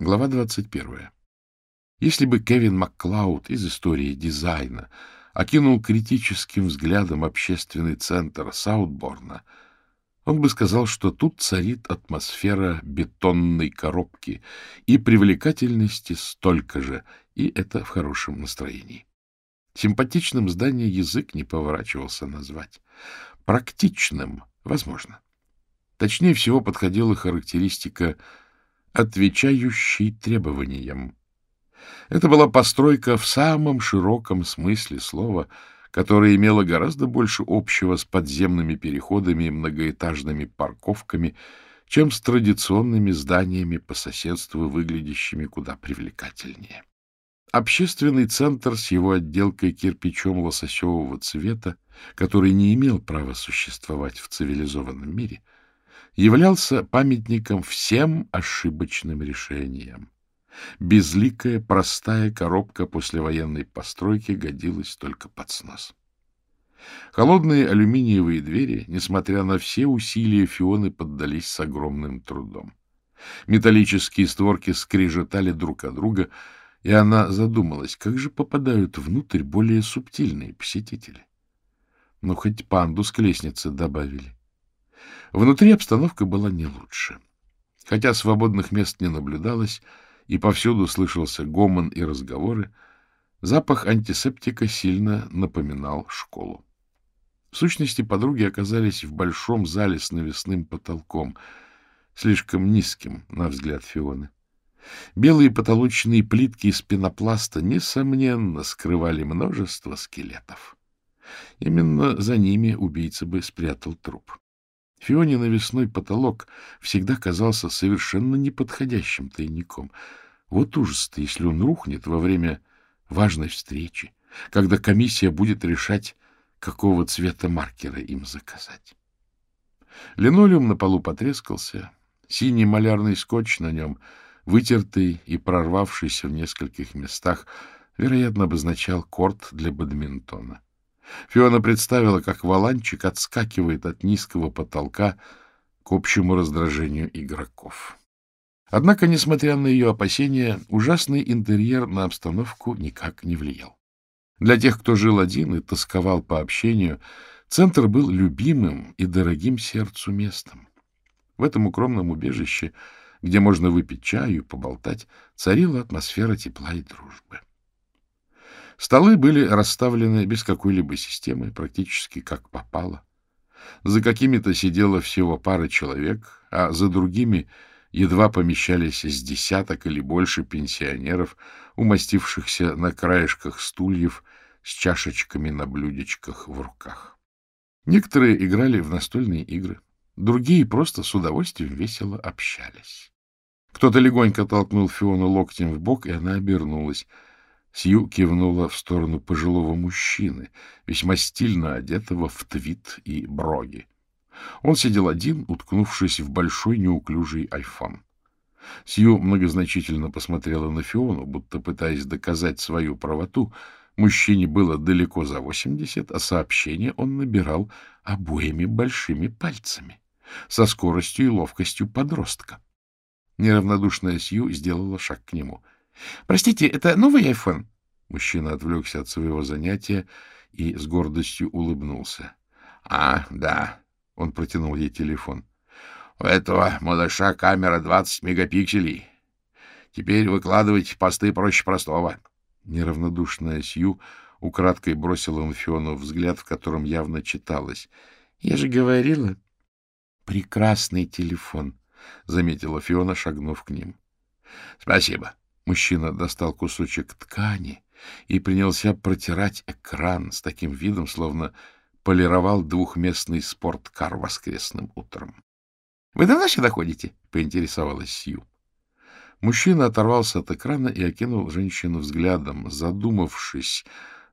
Глава 21. Если бы Кевин Макклауд из истории дизайна окинул критическим взглядом общественный центр Саутборна, он бы сказал, что тут царит атмосфера бетонной коробки и привлекательности столько же, и это в хорошем настроении. Симпатичным здание язык не поворачивался назвать. Практичным, возможно. Точнее всего подходила характеристика «отвечающий требованиям». Это была постройка в самом широком смысле слова, которая имела гораздо больше общего с подземными переходами и многоэтажными парковками, чем с традиционными зданиями по соседству, выглядящими куда привлекательнее. Общественный центр с его отделкой кирпичом лососевого цвета, который не имел права существовать в цивилизованном мире, являлся памятником всем ошибочным решениям. Безликая, простая коробка послевоенной постройки годилась только под снос. Холодные алюминиевые двери, несмотря на все усилия Фионы, поддались с огромным трудом. Металлические створки скрежетали друг от друга, и она задумалась, как же попадают внутрь более субтильные посетители. Ну, хоть пандус к лестнице добавили. Внутри обстановка была не лучше. Хотя свободных мест не наблюдалось, и повсюду слышался гомон и разговоры, запах антисептика сильно напоминал школу. В сущности, подруги оказались в большом зале с навесным потолком, слишком низким, на взгляд Фионы. Белые потолочные плитки из пенопласта, несомненно, скрывали множество скелетов. Именно за ними убийца бы спрятал труп. Фионе навесной потолок всегда казался совершенно неподходящим тайником. Вот ужас-то, если он рухнет во время важной встречи, когда комиссия будет решать, какого цвета маркера им заказать. Линолеум на полу потрескался, синий малярный скотч на нем, вытертый и прорвавшийся в нескольких местах, вероятно, обозначал корт для бадминтона. Фиона представила, как валанчик отскакивает от низкого потолка к общему раздражению игроков. Однако, несмотря на ее опасения, ужасный интерьер на обстановку никак не влиял. Для тех, кто жил один и тосковал по общению, центр был любимым и дорогим сердцу местом. В этом укромном убежище, где можно выпить чаю и поболтать, царила атмосфера тепла и дружбы. Столы были расставлены без какой-либо системы, практически как попало. За какими-то сидела всего пара человек, а за другими едва помещались с десяток или больше пенсионеров, умастившихся на краешках стульев с чашечками на блюдечках в руках. Некоторые играли в настольные игры, другие просто с удовольствием весело общались. Кто-то легонько толкнул Фиону локтем в бок, и она обернулась — Сью кивнула в сторону пожилого мужчины, весьма стильно одетого в твит и броги. Он сидел один, уткнувшись в большой неуклюжий айфон. Сью многозначительно посмотрела на Фиону, будто пытаясь доказать свою правоту. Мужчине было далеко за восемьдесят, а сообщение он набирал обоими большими пальцами, со скоростью и ловкостью подростка. Неравнодушная Сью сделала шаг к нему —— Простите, это новый айфон? Мужчина отвлекся от своего занятия и с гордостью улыбнулся. — А, да. Он протянул ей телефон. — У этого малыша камера 20 мегапикселей. Теперь выкладывать посты проще простого. Неравнодушная Сью украдкой бросила на Фиону взгляд, в котором явно читалось. — Я же говорила. — Прекрасный телефон, — заметила Фиона, шагнув к ним. — Спасибо. Мужчина достал кусочек ткани и принялся протирать экран с таким видом, словно полировал двухместный спорткар воскресным утром. — Вы давно сюда ходите? — поинтересовалась Сью. Мужчина оторвался от экрана и окинул женщину взглядом, задумавшись.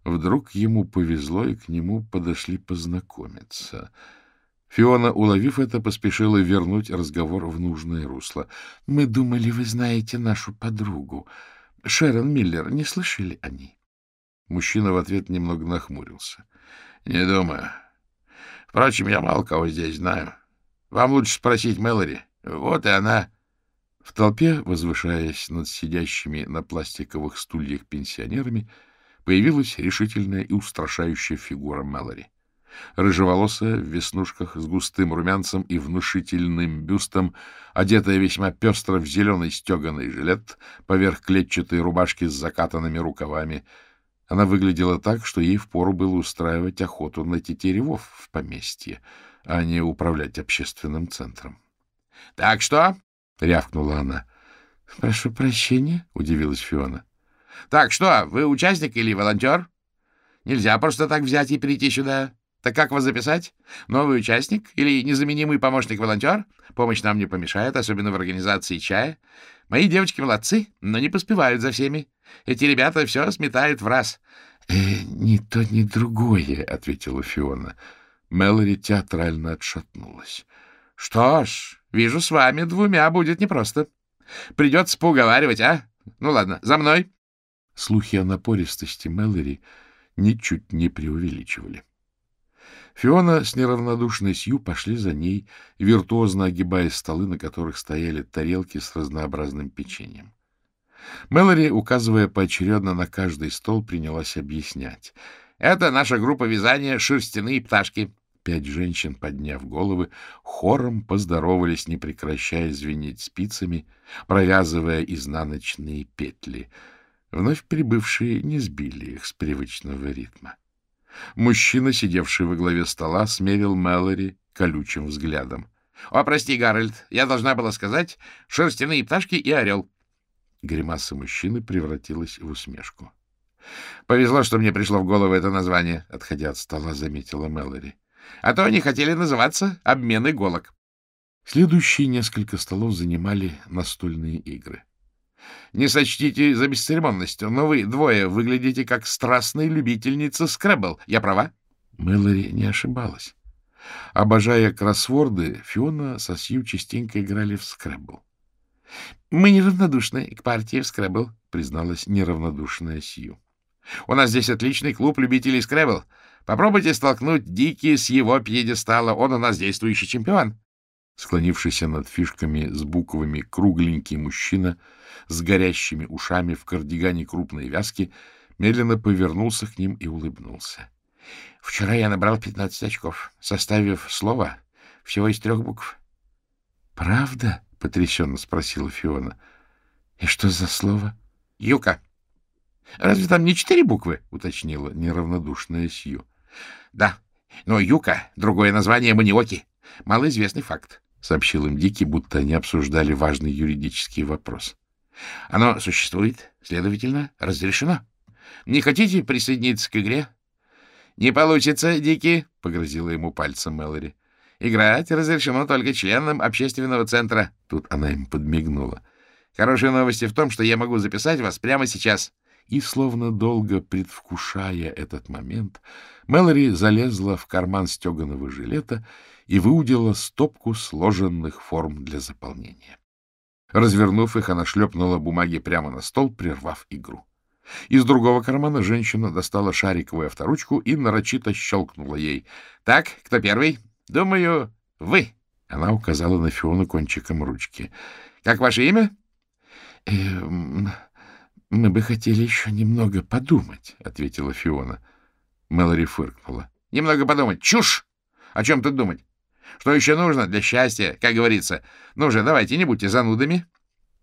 Вдруг ему повезло, и к нему подошли познакомиться — Фиона, уловив это, поспешила вернуть разговор в нужное русло. — Мы думали, вы знаете нашу подругу. Шерон Миллер, не слышали о ней? Мужчина в ответ немного нахмурился. — Не думаю. Впрочем, я мало кого здесь знаю. Вам лучше спросить Мэлори. Вот и она. В толпе, возвышаясь над сидящими на пластиковых стульях пенсионерами, появилась решительная и устрашающая фигура Мэлори. Рыжеволосая, в веснушках, с густым румянцем и внушительным бюстом, одетая весьма пестро в зеленый стеганый жилет, поверх клетчатой рубашки с закатанными рукавами. Она выглядела так, что ей впору было устраивать охоту на тетеревов в поместье, а не управлять общественным центром. — Так что? — рявкнула она. — Прошу прощения, — удивилась Фиона. — Так что, вы участник или волонтер? Нельзя просто так взять и прийти сюда. Так как вас записать? Новый участник или незаменимый помощник-волонтер? Помощь нам не помешает, особенно в организации чая. Мои девочки молодцы, но не поспевают за всеми. Эти ребята все сметают в раз. — э, Ни то, ни другое, — ответила Фиона. Мэлори театрально отшатнулась. — Что ж, вижу, с вами двумя будет непросто. Придется поуговаривать, а? Ну ладно, за мной. Слухи о напористости Мэлори ничуть не преувеличивали. Фиона с неравнодушной Сью пошли за ней, виртуозно огибая столы, на которых стояли тарелки с разнообразным печеньем. Мэлори, указывая поочередно на каждый стол, принялась объяснять. — Это наша группа вязания «Шерстяные пташки». Пять женщин, подняв головы, хором поздоровались, не прекращая звенеть спицами, провязывая изнаночные петли. Вновь прибывшие не сбили их с привычного ритма. Мужчина, сидевший во главе стола, смерил Мэлори колючим взглядом. — О, прости, Гарольд, я должна была сказать «шерстяные пташки» и «орел». Гримаса мужчины превратилась в усмешку. — Повезло, что мне пришло в голову это название, — отходя от стола, заметила Мэлори. — А то они хотели называться «обмен иголок». Следующие несколько столов занимали настольные игры. Не сочтите за бесцеремонность, но вы двое выглядите как страстные любительницы скрэббл. Я права? Мэлори не ошибалась. Обожая кроссворды, Фиона со Сью частенько играли в скрэббл. — Мы неравнодушны к партии в скрэббл, — призналась неравнодушная Сью. — У нас здесь отличный клуб любителей скрэббл. Попробуйте столкнуть Дики с его пьедестала. Он у нас действующий чемпион. Склонившийся над фишками с буквами кругленький мужчина с горящими ушами в кардигане крупной вязки медленно повернулся к ним и улыбнулся. — Вчера я набрал пятнадцать очков, составив слово всего из трех букв. — Правда? — потрясенно спросила Фиона. — И что за слово? — Юка. — Разве там не четыре буквы? — уточнила неравнодушная Сью. — Да, но Юка — другое название маниоки. Малоизвестный факт сообщил им Дикий, будто они обсуждали важный юридический вопрос. — Оно существует, следовательно, разрешено. Не хотите присоединиться к игре? — Не получится, Дикий, — погрозила ему пальцем Мэлори. — Играть разрешено только членам общественного центра. Тут она им подмигнула. — Хорошие новости в том, что я могу записать вас прямо сейчас. И, словно долго предвкушая этот момент, Мэлори залезла в карман стеганого жилета и выудила стопку сложенных форм для заполнения. Развернув их, она шлепнула бумаги прямо на стол, прервав игру. Из другого кармана женщина достала шариковую авторучку и нарочито щелкнула ей. — Так, кто первый? — Думаю, вы. Она указала на Фиону кончиком ручки. — Как ваше имя? — Мы бы хотели еще немного подумать, — ответила Фиона. Мэлори фыркнула. — Немного подумать. Чушь! О чем тут думать? Что еще нужно для счастья, как говорится? Ну же, давайте, не будьте занудами.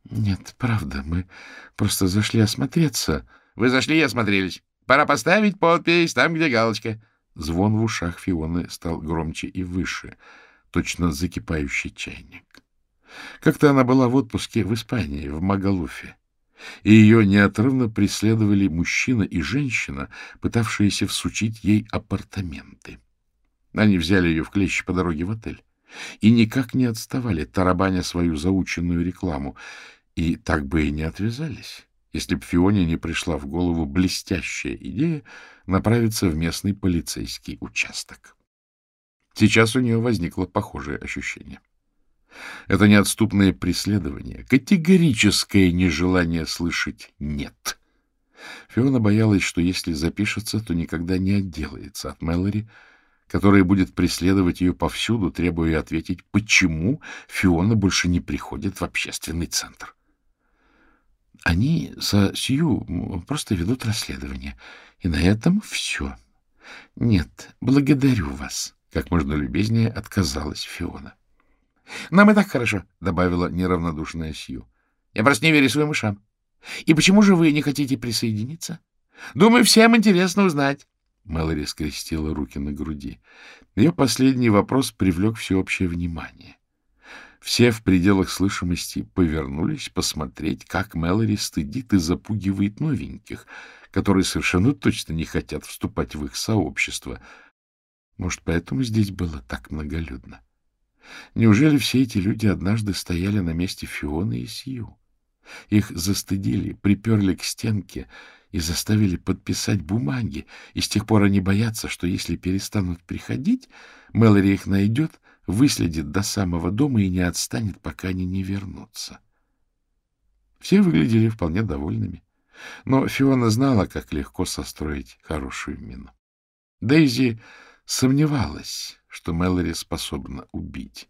— Нет, правда, мы просто зашли осмотреться. — Вы зашли и осмотрелись. Пора поставить подпись там, где галочка. Звон в ушах Фионы стал громче и выше, точно закипающий чайник. Как-то она была в отпуске в Испании, в Магалуфе, и ее неотрывно преследовали мужчина и женщина, пытавшиеся всучить ей апартаменты. Они взяли ее в клещи по дороге в отель и никак не отставали, тарабаня свою заученную рекламу, и так бы и не отвязались, если б Фионе не пришла в голову блестящая идея направиться в местный полицейский участок. Сейчас у нее возникло похожее ощущение. Это неотступное преследование, категорическое нежелание слышать «нет». Фиона боялась, что если запишется, то никогда не отделается от Мэлори, которое будет преследовать ее повсюду, требуя ответить, почему Фиона больше не приходит в общественный центр. Они со Сью просто ведут расследование, и на этом все. Нет, благодарю вас, — как можно любезнее отказалась Фиона. — Нам и так хорошо, — добавила неравнодушная Сью. — Я просто не верю своим ушам. И почему же вы не хотите присоединиться? Думаю, всем интересно узнать. Мэлори скрестила руки на груди. Ее последний вопрос привлек всеобщее внимание. Все в пределах слышимости повернулись посмотреть, как Мэлори стыдит и запугивает новеньких, которые совершенно точно не хотят вступать в их сообщество. Может, поэтому здесь было так многолюдно? Неужели все эти люди однажды стояли на месте Фионы и Сью? Их застыдили, приперли к стенке и заставили подписать бумаги, и с тех пор они боятся, что если перестанут приходить, Мэлори их найдет, выследит до самого дома и не отстанет, пока они не вернутся. Все выглядели вполне довольными, но Фиона знала, как легко состроить хорошую мину. Дейзи сомневалась, что Мэлори способна убить.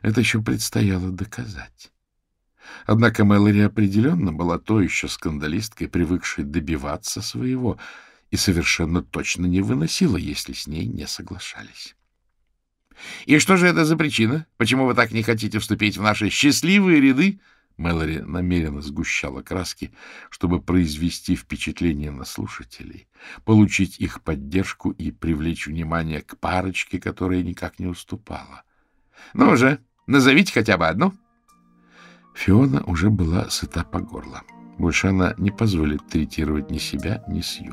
Это еще предстояло доказать. Однако Мэлори определенно была то еще скандалисткой, привыкшей добиваться своего, и совершенно точно не выносила, если с ней не соглашались. — И что же это за причина? Почему вы так не хотите вступить в наши счастливые ряды? Мэлори намеренно сгущала краски, чтобы произвести впечатление на слушателей, получить их поддержку и привлечь внимание к парочке, которая никак не уступала. — Ну же, назовите хотя бы одну. — Фиона уже была сыта по горло. Больше она не позволит третировать ни себя, ни Сью.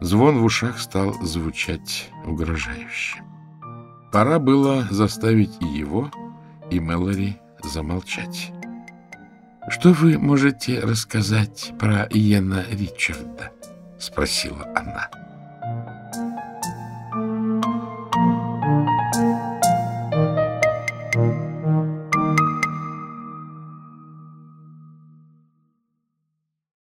Звон в ушах стал звучать угрожающе. Пора было заставить и его, и Мэлори замолчать. — Что вы можете рассказать про Иена Ричарда? — спросила она. —